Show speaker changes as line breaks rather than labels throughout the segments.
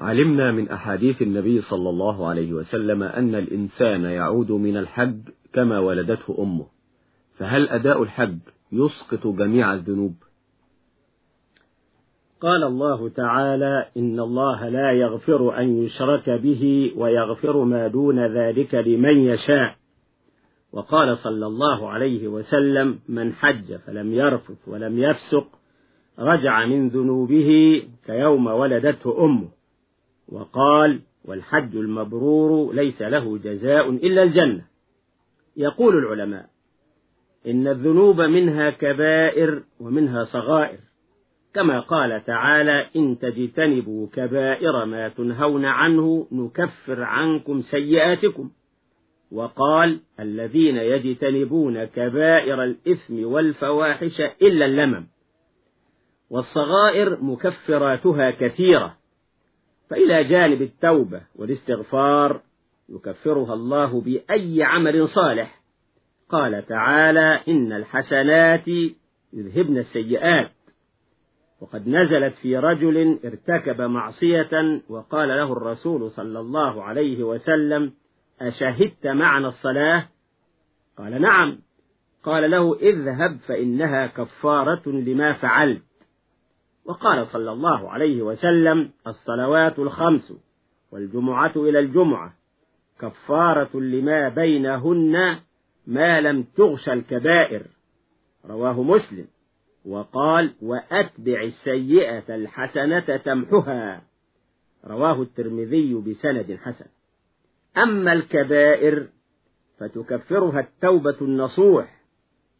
علمنا من أحاديث النبي صلى الله عليه وسلم أن الإنسان يعود من الحج كما ولدته أمه. فهل أداء الحج يسقط جميع الذنوب؟
قال الله تعالى إن الله لا يغفر أن يشرك به ويغفر ما دون ذلك لمن يشاء. وقال صلى الله عليه وسلم من حج فلم يرفث ولم يفسق رجع من ذنوبه كيوم ولدته أمه. وقال والحج المبرور ليس له جزاء إلا الجنة. يقول العلماء إن الذنوب منها كبائر ومنها صغائر. كما قال تعالى إن تجتنبوا كبائر ما تنهون عنه نكفر عنكم سيئاتكم. وقال الذين يجتنبون كبائر الإثم والفواحش إلا اللمم. والصغائر مكفراتها كثيرة. فإلى جانب التوبة والاستغفار يكفرها الله بأي عمل صالح. قال تعالى إن الحسنات يذهبن السيئات. وقد نزلت في رجل ارتكب معصية وقال له الرسول صلى الله عليه وسلم أشهدت معنا الصلاة؟ قال نعم. قال له اذهب فإنها كفارة لما فعلت. وقال صلى الله عليه وسلم الصلوات الخمس والجمعة إلى الجمعة كفارة لما بينهن ما لم تغش الكبائر. رواه مسلم. وقال وأتبع السيئة الحسنة تمحها. رواه الترمذي بسند حسن. أما الكبائر فتكفرها التوبة النصوح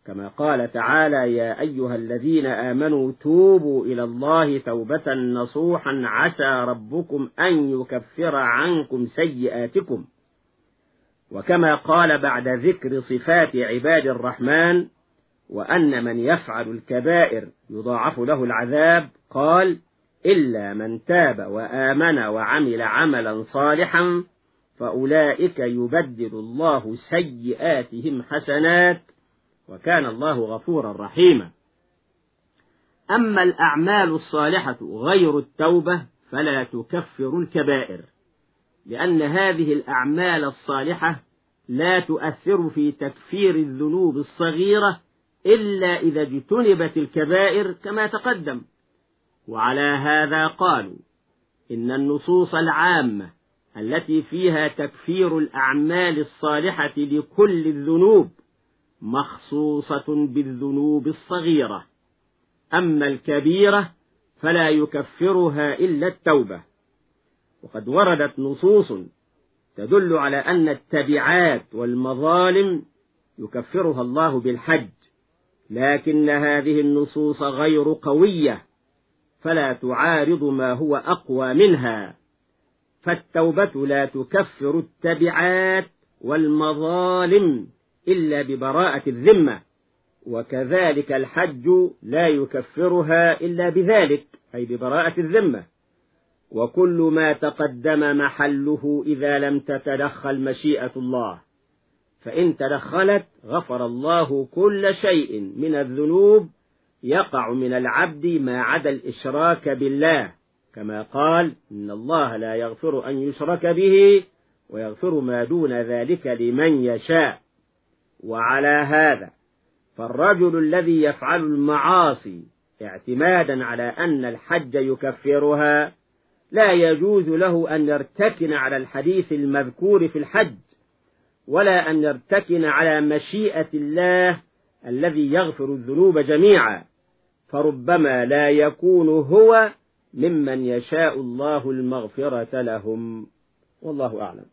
كما قال تعالى يا أيها الذين آمنوا توبوا إلى الله توبة نصوحا عسى ربكم أن يكفر عنكم سيئاتكم. وكما قال بعد ذكر صفات عباد الرحمن وأن من يفعل الكبائر يضاعف له العذاب قال إلا من تاب وآمن وعمل عملا صالحا فأولئك يبدل الله سيئاتهم حسنات وكان الله غفورا رحيما. أما الأعمال الصالحة غير التوبة فلا تكفر الكبائر لأن هذه الأعمال الصالحة لا تؤثر في تكفير الذنوب الصغيرة إلا إذا اجتنبت الكبائر كما تقدم. وعلى هذا قالوا إن النصوص العامة التي فيها تكفير الأعمال الصالحة لكل الذنوب مخصوصة بالذنوب الصغيرة. أما الكبيرة فلا يكفرها إلا التوبة. وقد وردت نصوص تدل على أن التبعات والمظالم يكفرها الله بالحج. لكن هذه النصوص غير قوية فلا تعارض ما هو أقوى منها. فالتوبة لا تكفر التبعات والمظالم. إلا ببراءة الذمة وكذلك الحج لا يكفرها إلا بذلك أي ببراءة الذمة. وكل ما تقدم محله إذا لم تتدخل مشيئة الله فإن تدخلت غفر الله كل شيء من الذنوب يقع من العبد ما عدا الإشراك بالله كما قال إن الله لا يغفر أن يشرك به ويغفر ما دون ذلك لمن يشاء. وعلى هذا فالرجل الذي يفعل المعاصي اعتمادا على أن الحج يكفرها لا يجوز له أن يرتكن على الحديث المذكور في الحج ولا أن يرتكن على مشيئة الله الذي يغفر الذنوب جميعا فربما لا يكون هو ممن يشاء الله المغفرة لهم. والله أعلم.